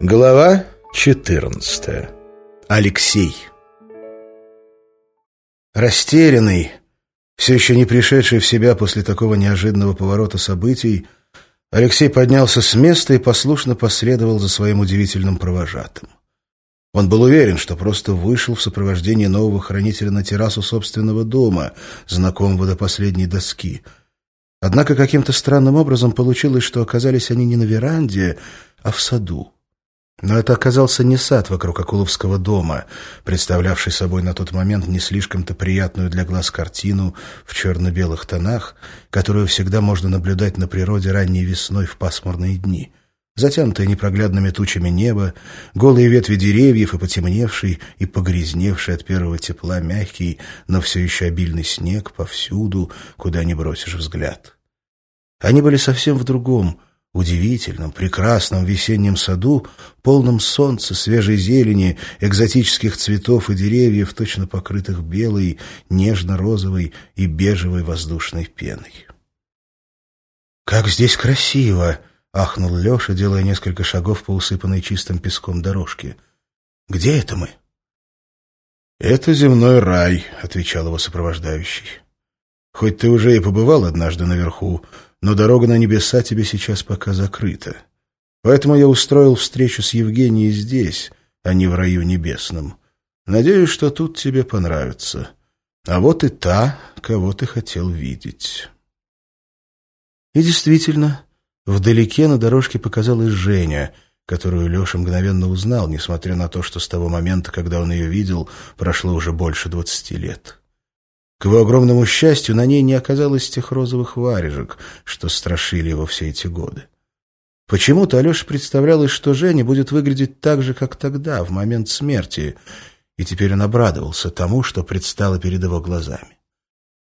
Глава 14. Алексей. Растерянный, все еще не пришедший в себя после такого неожиданного поворота событий, Алексей поднялся с места и послушно последовал за своим удивительным провожатым. Он был уверен, что просто вышел в сопровождении нового хранителя на террасу собственного дома, знакомого до последней доски. Однако каким-то странным образом получилось, что оказались они не на веранде, а в саду. Но это оказался не сад вокруг Акуловского дома, представлявший собой на тот момент не слишком-то приятную для глаз картину в черно-белых тонах, которую всегда можно наблюдать на природе ранней весной в пасмурные дни. Затянутое непроглядными тучами небо, голые ветви деревьев и потемневший и погрязневший от первого тепла мягкий, но все еще обильный снег повсюду, куда не бросишь взгляд. Они были совсем в другом — удивительном, прекрасном весеннем саду, полном солнца, свежей зелени, экзотических цветов и деревьев, точно покрытых белой, нежно-розовой и бежевой воздушной пеной. «Как здесь красиво!» — ахнул Леша, делая несколько шагов по усыпанной чистым песком дорожке. «Где это мы?» «Это земной рай», — отвечал его сопровождающий. «Хоть ты уже и побывал однажды наверху, но дорога на небеса тебе сейчас пока закрыта. Поэтому я устроил встречу с Евгенией здесь, а не в раю небесном. Надеюсь, что тут тебе понравится. А вот и та, кого ты хотел видеть». И действительно, вдалеке на дорожке показалась Женя, которую Леша мгновенно узнал, несмотря на то, что с того момента, когда он ее видел, прошло уже больше двадцати лет. К его огромному счастью, на ней не оказалось тех розовых варежек, что страшили его все эти годы. Почему-то Алёше представлялось, что Женя будет выглядеть так же, как тогда, в момент смерти, и теперь он обрадовался тому, что предстало перед его глазами.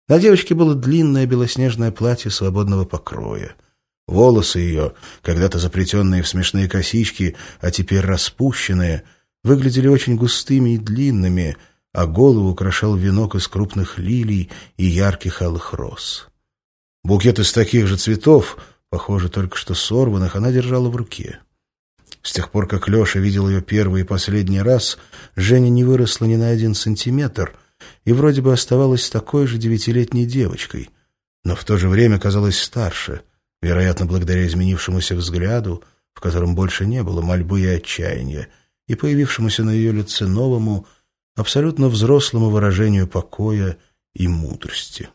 На девочке было длинное белоснежное платье свободного покроя. Волосы ее, когда-то заплетенные в смешные косички, а теперь распущенные, выглядели очень густыми и длинными — а голову украшал венок из крупных лилий и ярких алых роз. Букет из таких же цветов, похоже, только что сорванных, она держала в руке. С тех пор, как Леша видел ее первый и последний раз, Женя не выросла ни на один сантиметр и вроде бы оставалась такой же девятилетней девочкой, но в то же время казалась старше, вероятно, благодаря изменившемуся взгляду, в котором больше не было мольбы и отчаяния, и появившемуся на ее лице новому, абсолютно взрослому выражению покоя и мудрости.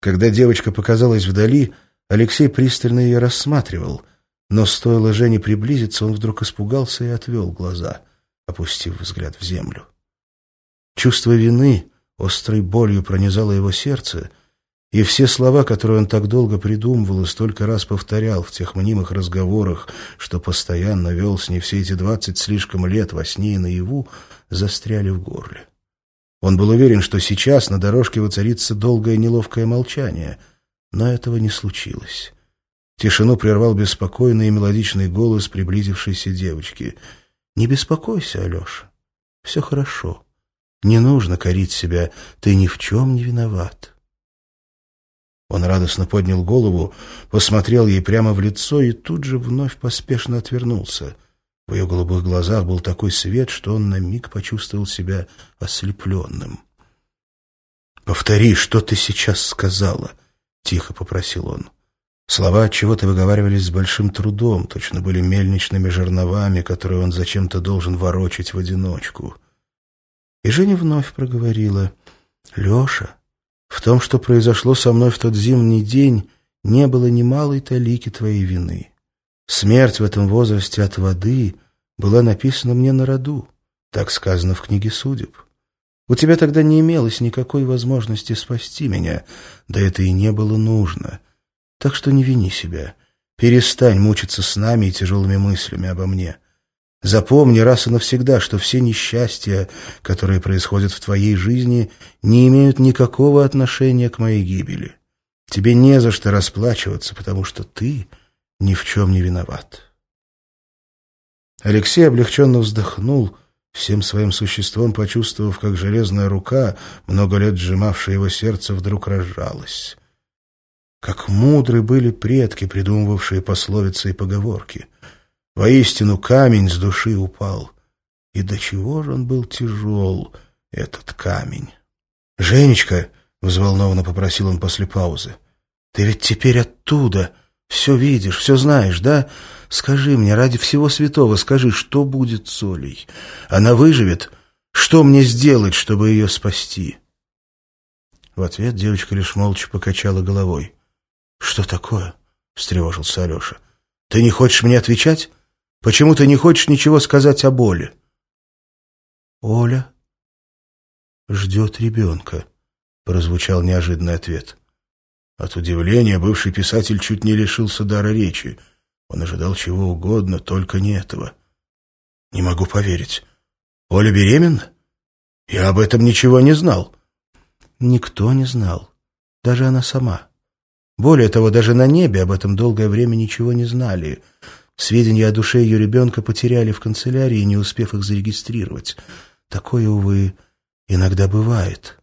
Когда девочка показалась вдали, Алексей пристально ее рассматривал, но стоило Жене приблизиться, он вдруг испугался и отвел глаза, опустив взгляд в землю. Чувство вины острой болью пронизало его сердце, и все слова, которые он так долго придумывал и столько раз повторял в тех мнимых разговорах, что постоянно вел с ней все эти двадцать слишком лет во сне и наяву, застряли в горле. Он был уверен, что сейчас на дорожке воцарится долгое неловкое молчание, но этого не случилось. Тишину прервал беспокойный и мелодичный голос приблизившейся девочки. «Не беспокойся, Алеша, все хорошо. Не нужно корить себя, ты ни в чем не виноват». Он радостно поднял голову, посмотрел ей прямо в лицо и тут же вновь поспешно отвернулся. В ее голубых глазах был такой свет, что он на миг почувствовал себя ослепленным. «Повтори, что ты сейчас сказала», — тихо попросил он. Слова от чего-то выговаривались с большим трудом, точно были мельничными жерновами, которые он зачем-то должен ворочать в одиночку. И Женя вновь проговорила. «Леша, в том, что произошло со мной в тот зимний день, не было ни малой талики твоей вины. Смерть в этом возрасте от воды была написана мне на роду, так сказано в книге судеб. У тебя тогда не имелось никакой возможности спасти меня, да это и не было нужно. Так что не вини себя, перестань мучиться с нами и тяжелыми мыслями обо мне». Запомни раз и навсегда, что все несчастья, которые происходят в твоей жизни, не имеют никакого отношения к моей гибели. Тебе не за что расплачиваться, потому что ты ни в чем не виноват. Алексей облегченно вздохнул всем своим существом почувствовав, как железная рука, много лет сжимавшая его сердце, вдруг разжалась. Как мудры были предки, придумывавшие пословицы и поговорки. Воистину камень с души упал. И до чего же он был тяжел, этот камень? «Женечка!» — взволнованно попросил он после паузы. «Ты ведь теперь оттуда!» Все видишь, все знаешь, да? Скажи мне, ради всего святого, скажи, что будет с Олей? Она выживет? Что мне сделать, чтобы ее спасти?» В ответ девочка лишь молча покачала головой. «Что такое?» — встревожился Алеша. «Ты не хочешь мне отвечать? Почему ты не хочешь ничего сказать о боли?» «Оля ждет ребенка», — прозвучал неожиданный ответ. От удивления бывший писатель чуть не лишился дара речи. Он ожидал чего угодно, только не этого. «Не могу поверить. Оля беременна? Я об этом ничего не знал». Никто не знал. Даже она сама. Более того, даже на небе об этом долгое время ничего не знали. Сведения о душе ее ребенка потеряли в канцелярии, не успев их зарегистрировать. Такое, увы, иногда бывает.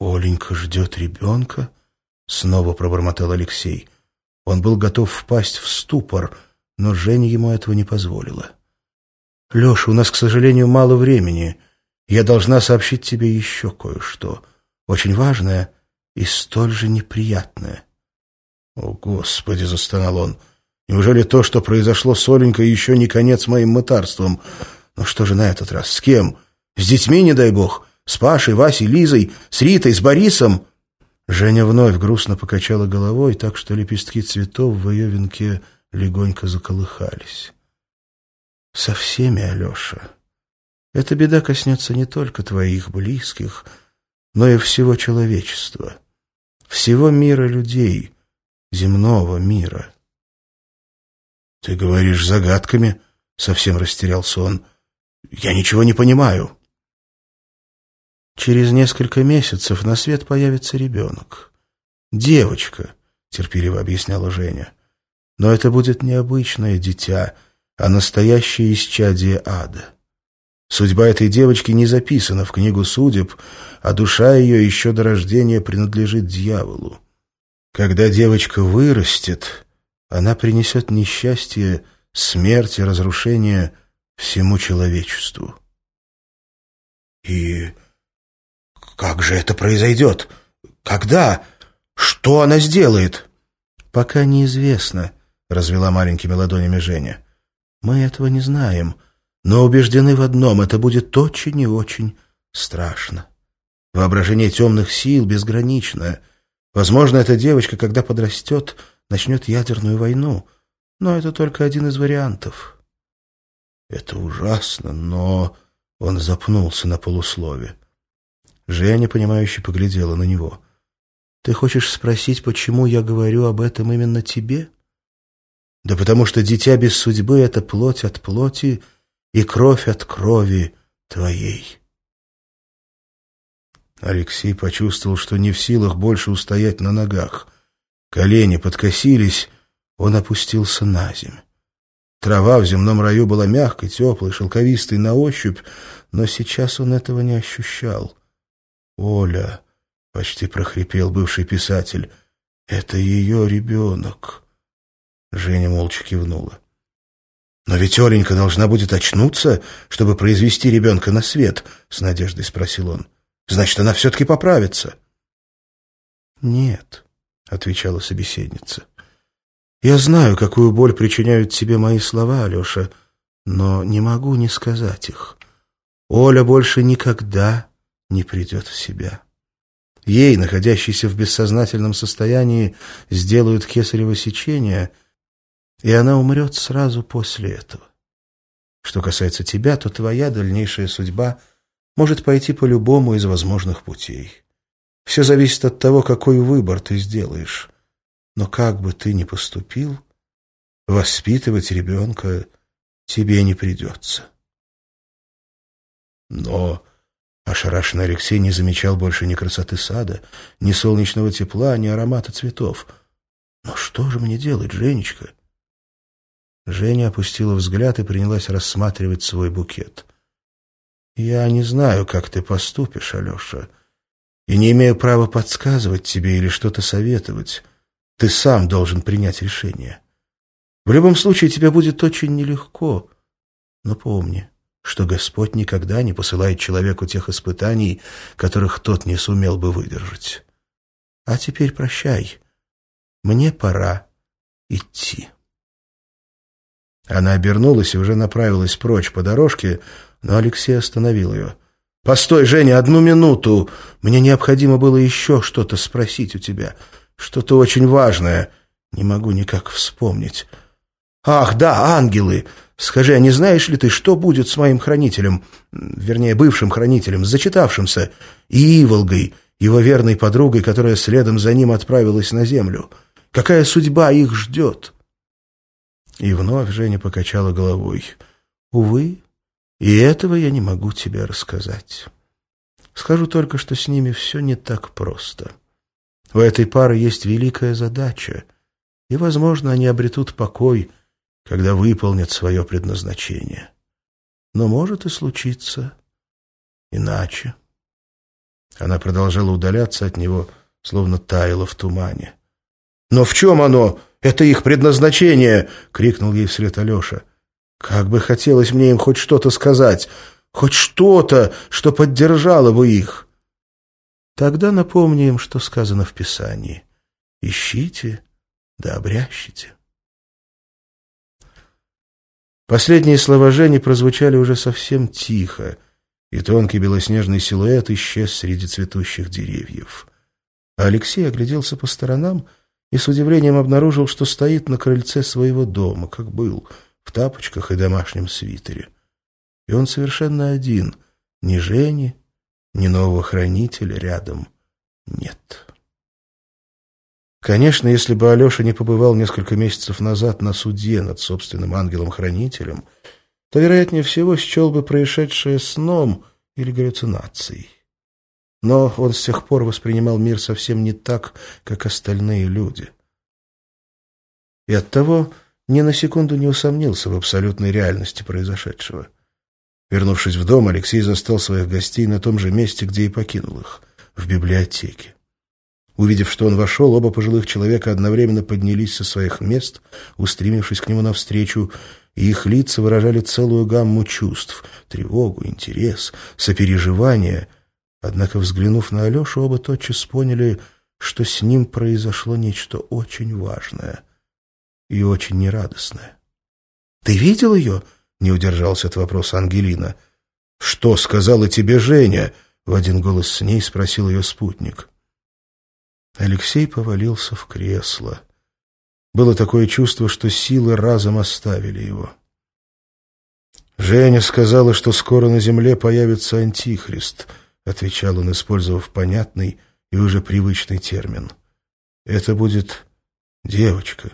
«Оленька ждет ребенка?» — снова пробормотал Алексей. Он был готов впасть в ступор, но Женя ему этого не позволила. «Леша, у нас, к сожалению, мало времени. Я должна сообщить тебе еще кое-что. Очень важное и столь же неприятное». «О, Господи!» — застонал он. «Неужели то, что произошло с Оленькой, еще не конец моим мытарством? Ну что же на этот раз? С кем? С детьми, не дай бог?» С Пашей, Васей, Лизой, с Ритой, с Борисом?» Женя вновь грустно покачала головой, так что лепестки цветов в ее венке легонько заколыхались. «Со всеми, Алеша. Эта беда коснется не только твоих близких, но и всего человечества, всего мира людей, земного мира». «Ты говоришь загадками?» — совсем растерялся он. «Я ничего не понимаю». Через несколько месяцев на свет появится ребенок. Девочка, терпеливо объясняла Женя. Но это будет не обычное дитя, а настоящее исчадие ада. Судьба этой девочки не записана в книгу судеб, а душа ее еще до рождения принадлежит дьяволу. Когда девочка вырастет, она принесет несчастье, смерть и разрушение всему человечеству. И как же это произойдет? Когда? Что она сделает? Пока неизвестно, развела маленькими ладонями Женя. Мы этого не знаем, но убеждены в одном — это будет очень и очень страшно. Воображение темных сил безграничное. Возможно, эта девочка, когда подрастет, начнет ядерную войну. Но это только один из вариантов. Это ужасно, но... Он запнулся на полуслове. Женя, понимающе поглядела на него. «Ты хочешь спросить, почему я говорю об этом именно тебе?» «Да потому что дитя без судьбы — это плоть от плоти и кровь от крови твоей». Алексей почувствовал, что не в силах больше устоять на ногах. Колени подкосились, он опустился на земь. Трава в земном раю была мягкой, теплой, шелковистой на ощупь, но сейчас он этого не ощущал. «Оля», — почти прохрипел бывший писатель, — «это ее ребенок». Женя молча кивнула. «Но ведь Оленька должна будет очнуться, чтобы произвести ребенка на свет», — с надеждой спросил он. «Значит, она все-таки поправится». «Нет», — отвечала собеседница. «Я знаю, какую боль причиняют тебе мои слова, Алеша, но не могу не сказать их. Оля больше никогда не придет в себя. Ей, находящейся в бессознательном состоянии, сделают кесарево сечение, и она умрет сразу после этого. Что касается тебя, то твоя дальнейшая судьба может пойти по любому из возможных путей. Все зависит от того, какой выбор ты сделаешь. Но как бы ты ни поступил, воспитывать ребенка тебе не придется. Но Ошарашенный Алексей не замечал больше ни красоты сада, ни солнечного тепла, ни аромата цветов. «Но что же мне делать, Женечка?» Женя опустила взгляд и принялась рассматривать свой букет. «Я не знаю, как ты поступишь, Алеша, и не имею права подсказывать тебе или что-то советовать. Ты сам должен принять решение. В любом случае тебе будет очень нелегко, но помни, что Господь никогда не посылает человеку тех испытаний, которых тот не сумел бы выдержать. А теперь прощай, мне пора идти». Она обернулась и уже направилась прочь по дорожке, но Алексей остановил ее. «Постой, Женя, одну минуту! Мне необходимо было еще что-то спросить у тебя. Что-то очень важное. Не могу никак вспомнить. Ах, да, ангелы! Скажи, а не знаешь ли ты, что будет с моим хранителем, вернее, бывшим хранителем, зачитавшимся, и Иволгой, его верной подругой, которая следом за ним отправилась на землю? Какая судьба их ждет?» И вновь Женя покачала головой. «Увы, и этого я не могу тебе рассказать. Скажу только, что с ними все не так просто. У этой пары есть великая задача, и, возможно, они обретут покой, когда выполнят свое предназначение. Но может и случиться иначе». Она продолжала удаляться от него, словно таяла в тумане. «Но в чем оно?» Это их предназначение!» — крикнул ей вслед Алеша. «Как бы хотелось мне им хоть что-то сказать, хоть что-то, что поддержало бы их!» Тогда напомни им, что сказано в Писании. «Ищите, да обрящите». Последние слова Жени прозвучали уже совсем тихо, и тонкий белоснежный силуэт исчез среди цветущих деревьев. А Алексей огляделся по сторонам — и с удивлением обнаружил, что стоит на крыльце своего дома, как был, в тапочках и домашнем свитере. И он совершенно один, ни Жени, ни нового хранителя рядом нет. Конечно, если бы Алеша не побывал несколько месяцев назад на суде над собственным ангелом-хранителем, то, вероятнее всего, счел бы происшедшее сном или галлюцинацией. Но он с тех пор воспринимал мир совсем не так, как остальные люди. И оттого ни на секунду не усомнился в абсолютной реальности произошедшего. Вернувшись в дом, Алексей застал своих гостей на том же месте, где и покинул их, в библиотеке. Увидев, что он вошел, оба пожилых человека одновременно поднялись со своих мест, устремившись к нему навстречу, и их лица выражали целую гамму чувств — тревогу, интерес, сопереживание — Однако, взглянув на Алешу, оба тотчас поняли, что с ним произошло нечто очень важное и очень нерадостное. «Ты видел ее?» — не удержался от вопроса Ангелина. «Что сказала тебе Женя?» — в один голос с ней спросил ее спутник. Алексей повалился в кресло. Было такое чувство, что силы разом оставили его. Женя сказала, что скоро на земле появится антихрист —— отвечал он, использовав понятный и уже привычный термин. «Это будет девочка,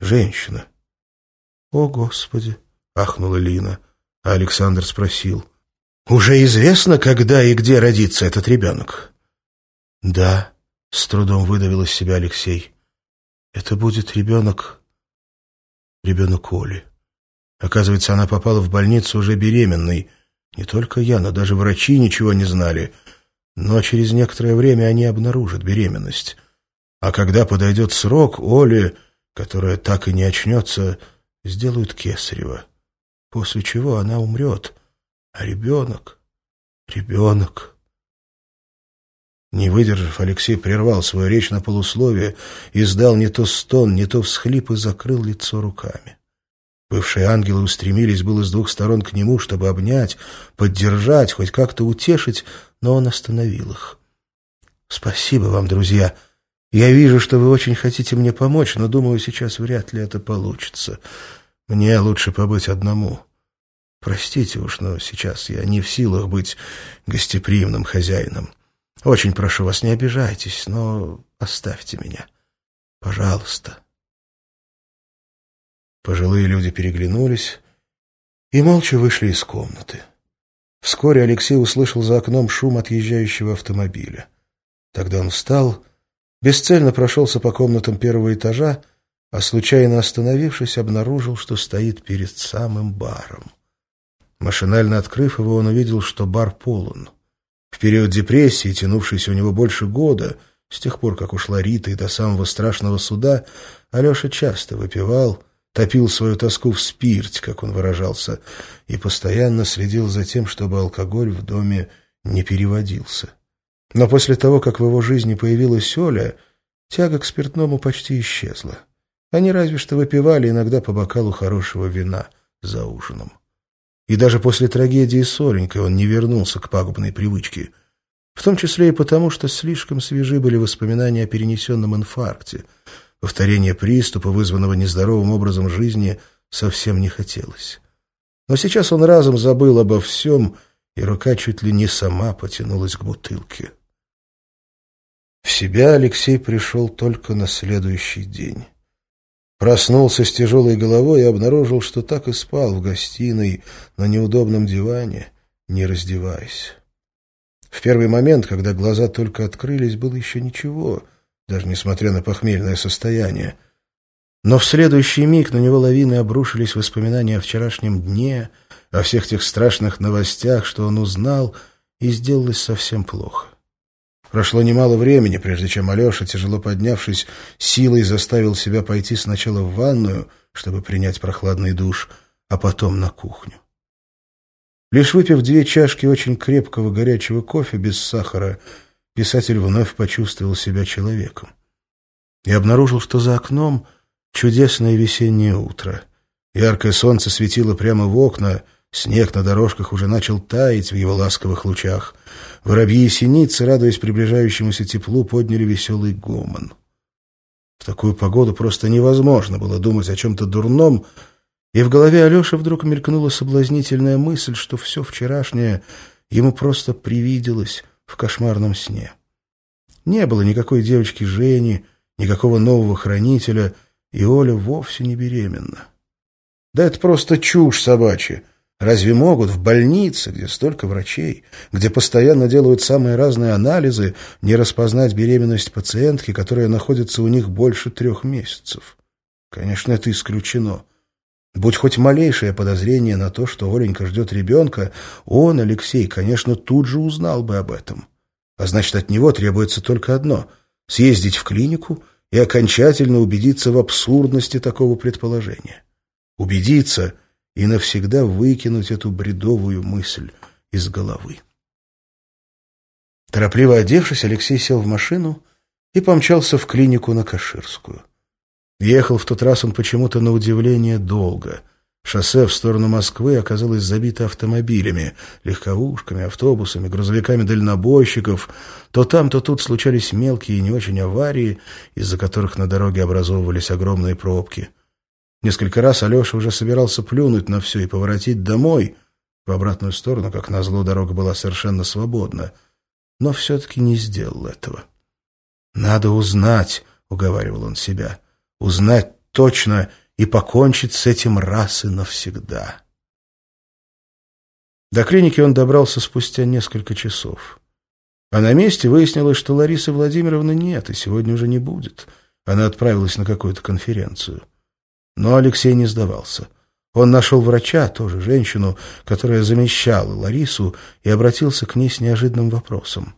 женщина». «О, Господи!» — ахнула Лина. А Александр спросил. «Уже известно, когда и где родится этот ребенок?» «Да», — с трудом выдавил из себя Алексей. «Это будет ребенок... ребенок Оли. Оказывается, она попала в больницу уже беременной». Не только я, но даже врачи ничего не знали. Но через некоторое время они обнаружат беременность. А когда подойдет срок, Оле, которая так и не очнется, сделают кесарево. После чего она умрет. А ребенок... Ребенок... Не выдержав, Алексей прервал свою речь на полусловие, издал не то стон, не то всхлип и закрыл лицо руками. Бывшие ангелы устремились было с двух сторон к нему, чтобы обнять, поддержать, хоть как-то утешить, но он остановил их. «Спасибо вам, друзья. Я вижу, что вы очень хотите мне помочь, но, думаю, сейчас вряд ли это получится. Мне лучше побыть одному. Простите уж, но сейчас я не в силах быть гостеприимным хозяином. Очень прошу вас, не обижайтесь, но оставьте меня. Пожалуйста». Пожилые люди переглянулись и молча вышли из комнаты. Вскоре Алексей услышал за окном шум отъезжающего автомобиля. Тогда он встал, бесцельно прошелся по комнатам первого этажа а случайно остановившись, обнаружил, что стоит перед самым баром. Машинально открыв его, он увидел, что бар полон. В период депрессии, тянувшейся у него больше года, с тех пор, как ушла Рита и до самого страшного суда, Алеша часто выпивал, топил свою тоску в спирте, как он выражался, и постоянно следил за тем, чтобы алкоголь в доме не переводился. Но после того, как в его жизни появилась Оля, тяга к спиртному почти исчезла. Они разве что выпивали иногда по бокалу хорошего вина за ужином. И даже после трагедии с Оленькой он не вернулся к пагубной привычке. В том числе и потому, что слишком свежи были воспоминания о перенесенном инфаркте. Повторение приступа, вызванного нездоровым образом жизни, совсем не хотелось. Но сейчас он разом забыл обо всем, и рука чуть ли не сама потянулась к бутылке. В себя Алексей пришел только на следующий день. Проснулся с тяжелой головой и обнаружил, что так и спал в гостиной на неудобном диване, не раздеваясь. В первый момент, когда глаза только открылись, было еще ничего, даже несмотря на похмельное состояние. Но в следующий миг на него лавины обрушились воспоминания о вчерашнем дне, о всех тех страшных новостях, что он узнал, и сделалось совсем плохо. Прошло немало времени, прежде чем Алеша, тяжело поднявшись, силой заставил себя пойти сначала в ванную, чтобы принять прохладный душ, а потом на кухню. Лишь выпив две чашки очень крепкого горячего кофе без сахара, писатель вновь почувствовал себя человеком. И обнаружил, что за окном чудесное весеннее утро. Яркое солнце светило прямо в окна, снег на дорожках уже начал таять в его ласковых лучах — Воробьи и синицы, радуясь приближающемуся теплу, подняли веселый гомон. В такую погоду просто невозможно было думать о чем-то дурном, и в голове Алеши вдруг мелькнула соблазнительная мысль, что все вчерашнее ему просто привиделось в кошмарном сне. Не было никакой девочки Жени, никакого нового хранителя, и Оля вовсе не беременна. Да это просто чушь собачья. Разве могут в больнице, где столько врачей, где постоянно делают самые разные анализы, не распознать беременность пациентки, которая находится у них больше трех месяцев? Конечно, это исключено. Будь хоть малейшее подозрение на то, что Оленька ждет ребенка, он, Алексей, конечно, тут же узнал бы об этом. А значит, от него требуется только одно — съездить в клинику и окончательно убедиться в абсурдности такого предположения. Убедиться — и навсегда выкинуть эту бредовую мысль из головы. Торопливо одевшись, Алексей сел в машину и помчался в клинику на Каширскую. Ехал в тот раз он почему-то на удивление долго. Шоссе в сторону Москвы оказалось забито автомобилями, легковушками, автобусами, грузовиками дальнобойщиков. То там, то тут случались мелкие и не очень аварии, из-за которых на дороге образовывались огромные пробки — Несколько раз Алеша уже собирался плюнуть на все и поворотить домой. В обратную сторону, как назло, дорога была совершенно свободна. Но все-таки не сделал этого. «Надо узнать», — уговаривал он себя, — «узнать точно и покончить с этим раз и навсегда». До клиники он добрался спустя несколько часов. А на месте выяснилось, что Ларисы Владимировны нет и сегодня уже не будет. Она отправилась на какую-то конференцию. Но Алексей не сдавался. Он нашел врача, тоже женщину, которая замещала Ларису, и обратился к ней с неожиданным вопросом.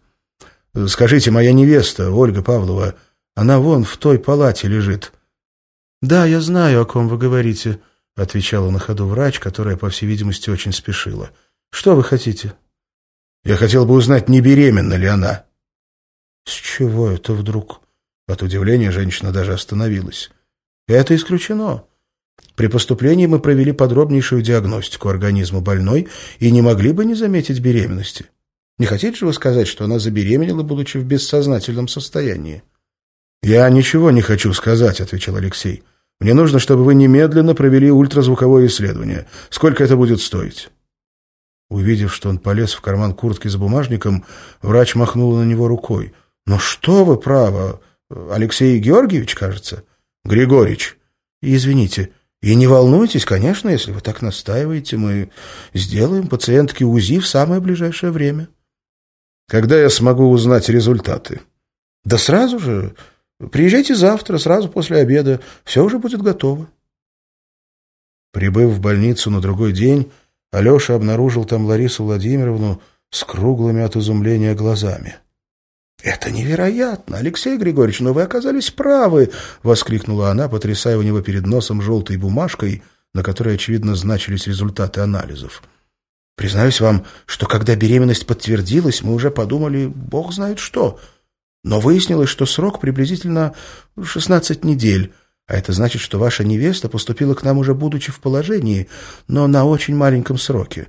«Скажите, моя невеста, Ольга Павлова, она вон в той палате лежит». «Да, я знаю, о ком вы говорите», — отвечала на ходу врач, которая, по всей видимости, очень спешила. «Что вы хотите?» «Я хотел бы узнать, не беременна ли она». «С чего это вдруг?» От удивления женщина даже остановилась. «Это исключено. При поступлении мы провели подробнейшую диагностику организма больной и не могли бы не заметить беременности. Не хотите же вы сказать, что она забеременела, будучи в бессознательном состоянии? «Я ничего не хочу сказать», — отвечал Алексей. «Мне нужно, чтобы вы немедленно провели ультразвуковое исследование. Сколько это будет стоить?» Увидев, что он полез в карман куртки с бумажником, врач махнул на него рукой. «Ну что вы, право! Алексей Георгиевич, кажется?» «Григорич». «Извините». И не волнуйтесь, конечно, если вы так настаиваете, мы сделаем пациентке УЗИ в самое ближайшее время. Когда я смогу узнать результаты? Да сразу же. Приезжайте завтра, сразу после обеда. Все уже будет готово. Прибыв в больницу на другой день, Алеша обнаружил там Ларису Владимировну с круглыми от изумления глазами. «Это невероятно, Алексей Григорьевич, но вы оказались правы!» — воскликнула она, потрясая у него перед носом желтой бумажкой, на которой, очевидно, значились результаты анализов. «Признаюсь вам, что когда беременность подтвердилась, мы уже подумали, бог знает что. Но выяснилось, что срок приблизительно 16 недель, а это значит, что ваша невеста поступила к нам уже будучи в положении, но на очень маленьком сроке.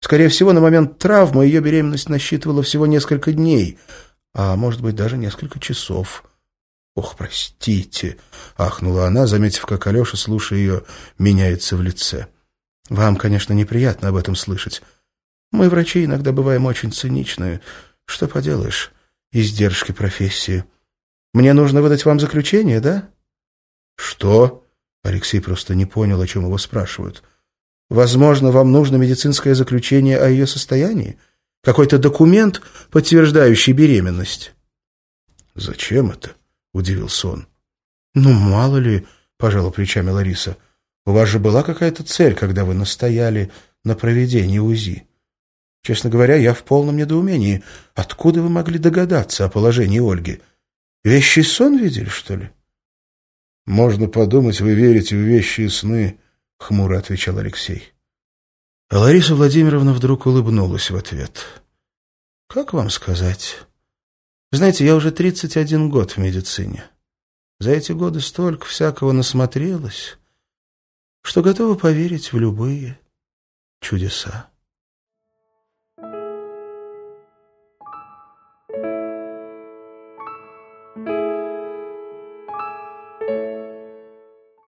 Скорее всего, на момент травмы ее беременность насчитывала всего несколько дней, а может быть даже несколько часов. «Ох, простите!» — ахнула она, заметив, как Алеша, слушая ее, меняется в лице. «Вам, конечно, неприятно об этом слышать. Мы, врачи, иногда бываем очень циничны. Что поделаешь, издержки профессии. Мне нужно выдать вам заключение, да?» «Что?» Алексей просто не понял, о чем его спрашивают. «Возможно, вам нужно медицинское заключение о ее состоянии? Какой-то документ, подтверждающий беременность?» «Зачем это?» — удивился он. «Ну, мало ли», — пожала плечами Лариса. «У вас же была какая-то цель, когда вы настояли на проведении УЗИ. Честно говоря, я в полном недоумении. Откуда вы могли догадаться о положении Ольги? Вещий сон видели, что ли?» «Можно подумать, вы верите в вещи и сны», — хмуро отвечал Алексей. А Лариса Владимировна вдруг улыбнулась в ответ. «Как вам сказать? Знаете, я уже 31 год в медицине. За эти годы столько всякого насмотрелась, что готова поверить в любые чудеса».